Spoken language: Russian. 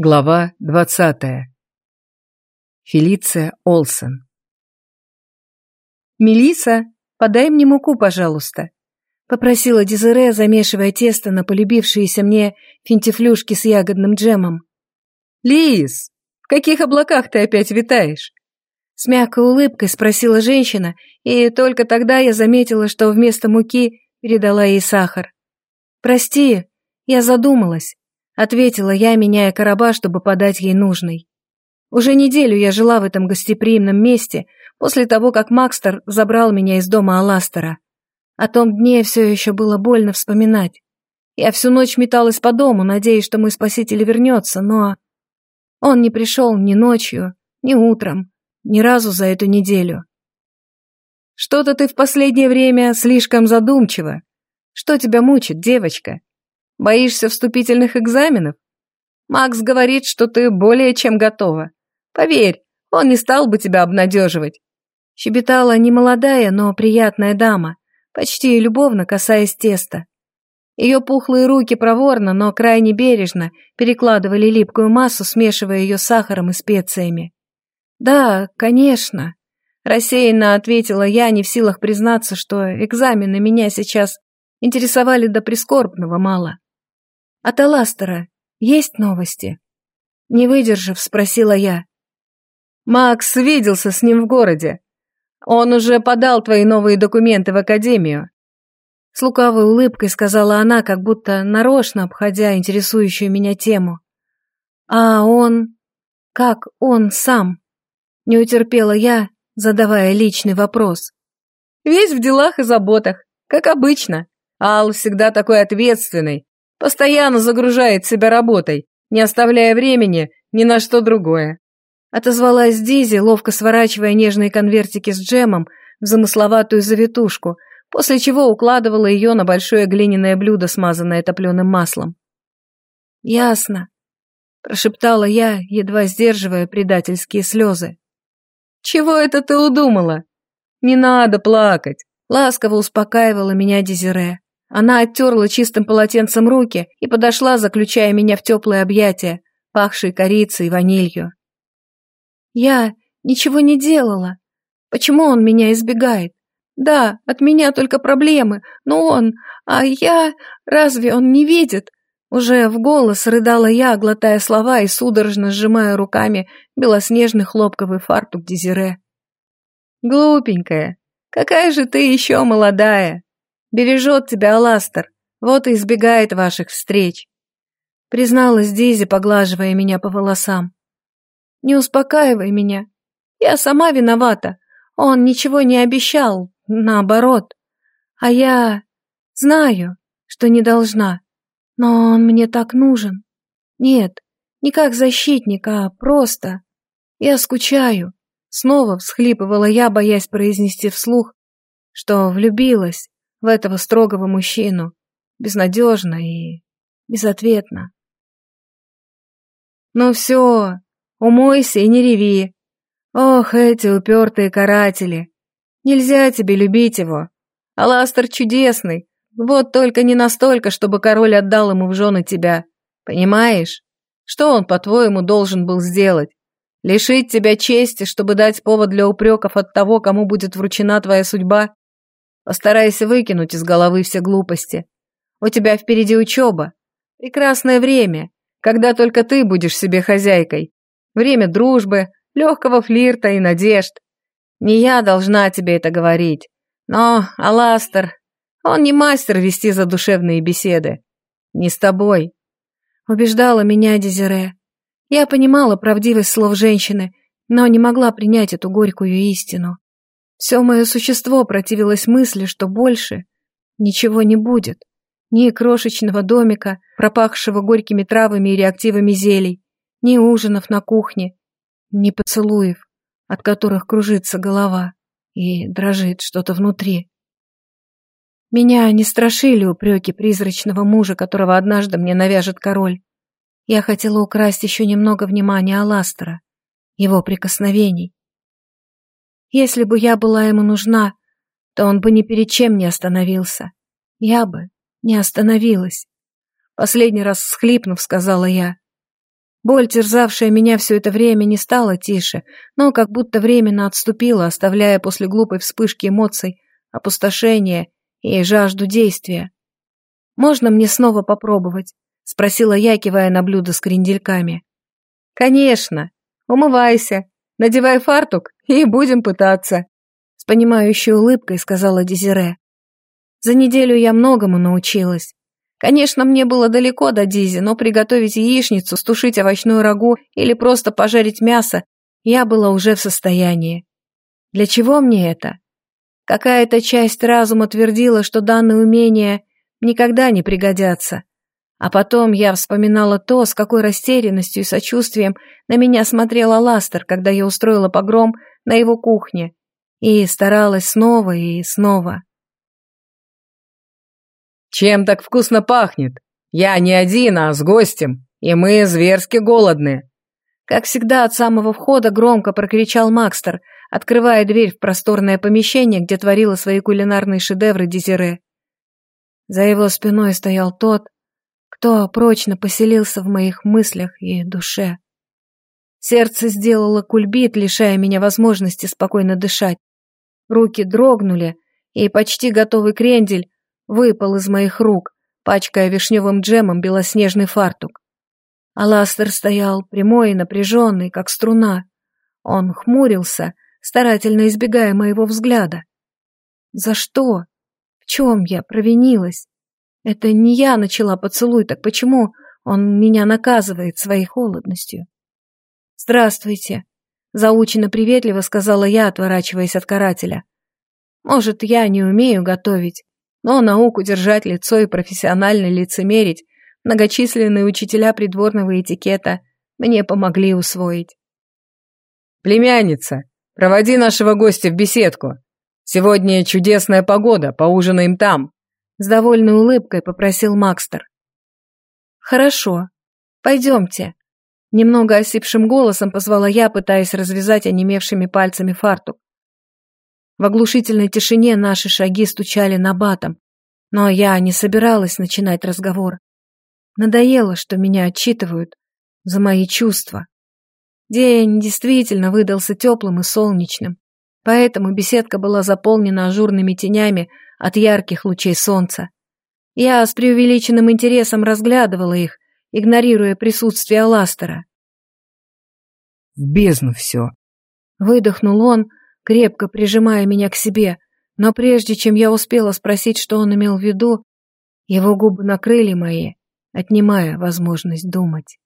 Глава двадцатая. Фелиция Олсен. «Мелисса, подай мне муку, пожалуйста», — попросила Дезире, замешивая тесто на полюбившиеся мне финтифлюшки с ягодным джемом. «Лиз, в каких облаках ты опять витаешь?» С мягкой улыбкой спросила женщина, и только тогда я заметила, что вместо муки передала ей сахар. «Прости, я задумалась. Ответила я, меняя короба, чтобы подать ей нужный. Уже неделю я жила в этом гостеприимном месте, после того, как Макстер забрал меня из дома Аластера. О том дне все еще было больно вспоминать. Я всю ночь металась по дому, надеясь, что мой спаситель вернется, но... Он не пришел ни ночью, ни утром, ни разу за эту неделю. Что-то ты в последнее время слишком задумчива. Что тебя мучит, девочка? Боишься вступительных экзаменов? Макс говорит, что ты более чем готова. Поверь, он не стал бы тебя обнадеживать. Щебетала немолодая, но приятная дама, почти любовно касаясь теста. Ее пухлые руки проворно, но крайне бережно перекладывали липкую массу, смешивая ее с сахаром и специями. «Да, конечно», — рассеянно ответила я, не в силах признаться, что экзамены меня сейчас интересовали до прискорбного мало. От Аластера есть новости?» Не выдержав, спросила я. «Макс виделся с ним в городе. Он уже подал твои новые документы в академию». С лукавой улыбкой сказала она, как будто нарочно обходя интересующую меня тему. «А он... как он сам?» Не утерпела я, задавая личный вопрос. «Весь в делах и заботах, как обычно. Ал всегда такой ответственный, Постоянно загружает себя работой, не оставляя времени ни на что другое. Отозвалась Дизи, ловко сворачивая нежные конвертики с джемом в замысловатую завитушку, после чего укладывала ее на большое глиняное блюдо, смазанное топленым маслом. «Ясно», — прошептала я, едва сдерживая предательские слезы. «Чего это ты удумала? Не надо плакать», — ласково успокаивала меня Дезире. Она оттерла чистым полотенцем руки и подошла, заключая меня в теплые объятия, пахшие корицей и ванилью. «Я ничего не делала. Почему он меня избегает? Да, от меня только проблемы, но он... А я... Разве он не видит?» Уже в голос рыдала я, глотая слова и судорожно сжимая руками белоснежный хлопковый фартук Дезире. «Глупенькая, какая же ты еще молодая!» Бережет тебя Аластер, вот и избегает ваших встреч. Призналась Дизи, поглаживая меня по волосам. Не успокаивай меня. Я сама виновата. Он ничего не обещал, наоборот. А я знаю, что не должна. Но он мне так нужен. Нет, не как защитник, а просто. Я скучаю. Снова всхлипывала я, боясь произнести вслух, что влюбилась в этого строгого мужчину, безнадежно и безответно. «Ну все, умойся и не реви. Ох, эти упертые каратели. Нельзя тебе любить его. Аластер чудесный, вот только не настолько, чтобы король отдал ему в жены тебя. Понимаешь? Что он, по-твоему, должен был сделать? Лишить тебя чести, чтобы дать повод для упреков от того, кому будет вручена твоя судьба? Постарайся выкинуть из головы все глупости. У тебя впереди учеба. Прекрасное время, когда только ты будешь себе хозяйкой. Время дружбы, легкого флирта и надежд. Не я должна тебе это говорить. Но Аластер, он не мастер вести задушевные беседы. Не с тобой. Убеждала меня Дезире. Я понимала правдивость слов женщины, но не могла принять эту горькую истину. Все мое существо противилось мысли, что больше ничего не будет. Ни крошечного домика, пропахшего горькими травами и реактивами зелий, ни ужинов на кухне, ни поцелуев, от которых кружится голова и дрожит что-то внутри. Меня не страшили упреки призрачного мужа, которого однажды мне навяжет король. Я хотела украсть еще немного внимания Аластера, его прикосновений, если бы я была ему нужна, то он бы ни перед чем не остановился. Я бы не остановилась. Последний раз всхлипнув, сказала я. Боль, терзавшая меня все это время, не стала тише, но как будто временно отступила, оставляя после глупой вспышки эмоций опустошение и жажду действия. «Можно мне снова попробовать?» — спросила я, кивая на блюдо с крендельками. «Конечно. Умывайся, надевай фартук и будем пытаться», — с понимающей улыбкой сказала Дезире. За неделю я многому научилась. Конечно, мне было далеко до Дизи, но приготовить яичницу, стушить овощную рагу или просто пожарить мясо я была уже в состоянии. Для чего мне это? Какая-то часть разума твердила, что данные умения никогда не пригодятся. А потом я вспоминала то, с какой растерянностью и сочувствием на меня смотрела Ластер, когда я устроила погром на его кухне, и старалась снова и снова. «Чем так вкусно пахнет? Я не один, а с гостем, и мы зверски голодны!» Как всегда, от самого входа громко прокричал Макстер, открывая дверь в просторное помещение, где творила свои кулинарные шедевры Дезире. За его спиной стоял тот, кто прочно поселился в моих мыслях и душе. Сердце сделало кульбит, лишая меня возможности спокойно дышать. Руки дрогнули, и почти готовый крендель выпал из моих рук, пачкая вишневым джемом белоснежный фартук. Аластер стоял прямой и напряженный, как струна. Он хмурился, старательно избегая моего взгляда. За что? В чем я провинилась? Это не я начала поцелуй, так почему он меня наказывает своей холодностью? «Здравствуйте», — заучено приветливо сказала я, отворачиваясь от карателя. «Может, я не умею готовить, но науку держать лицо и профессионально лицемерить многочисленные учителя придворного этикета мне помогли усвоить. «Племянница, проводи нашего гостя в беседку. Сегодня чудесная погода, поужинаем там», с довольной улыбкой попросил Макстер. «Хорошо, пойдемте», Немного осипшим голосом позвала я, пытаясь развязать онемевшими пальцами фартук. В оглушительной тишине наши шаги стучали на батом, но я не собиралась начинать разговор. Надоело, что меня отчитывают за мои чувства. День действительно выдался теплым и солнечным, поэтому беседка была заполнена ажурными тенями от ярких лучей солнца. Я с преувеличенным интересом разглядывала их, игнорируя присутствие Аластера. «В бездну все!» Выдохнул он, крепко прижимая меня к себе, но прежде чем я успела спросить, что он имел в виду, его губы накрыли мои, отнимая возможность думать.